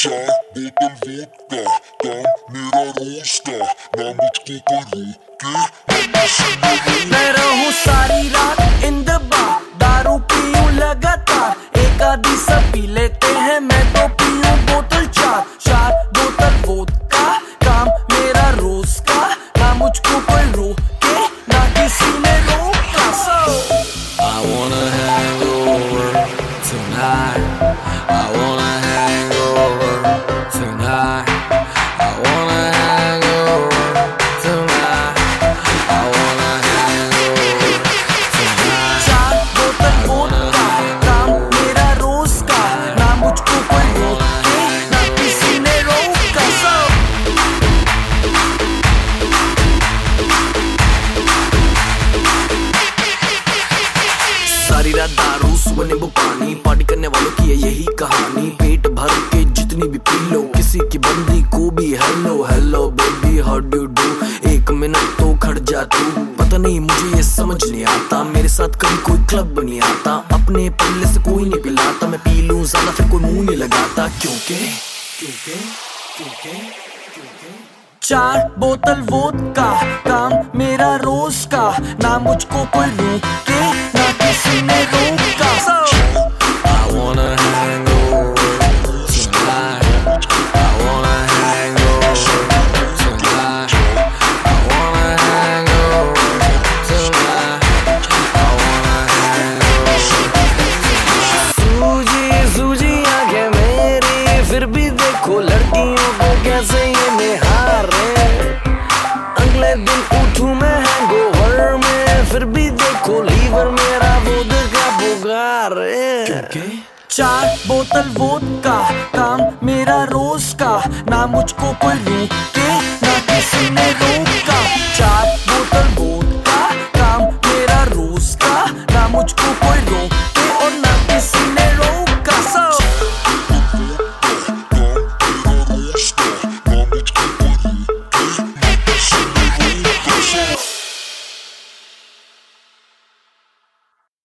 चार बोतल वोट का काम मेरा रोज का ना मुझको कोई रोके मैं रहूँ सारी रात सारी दारू सुबह नींबू पानी पार्टी करने वालों की है यही कहानी। पेट भर के जितनी भी पी लो, किसी की बंदी को भी hello hello baby how do do एक मिनट तो खड़ जा तू, पता नहीं मुझे ये समझ नहीं आता। मेरे साथ कभी कोई क्लब नहीं आता, अपने पल्ले से कोई नहीं पिलाता। मैं पी लूँ ज़्यादा, फिर कोई मुँह नहीं लगाता। क्योंकि क्योंकि क्योंकि चार बोतल वोट का काम मेरा रोज का, ना मुझको कोई रोके। ना किसी ने रोका I wanna hang over tonight. I wanna hang over tonight. I wanna hang over tonight. I wanna hang over सूजी सूजी आँखें मेरी फिर भी देखो लड़कियों को कैसे ये यार क्योंकि चार बोतल वोट का काम मेरा रोज का। ना मुझको कोई रोके ना किसी ने रोका। चार बोतल वोट का काम मेरा रोज का। ना मुझको कोई रोके।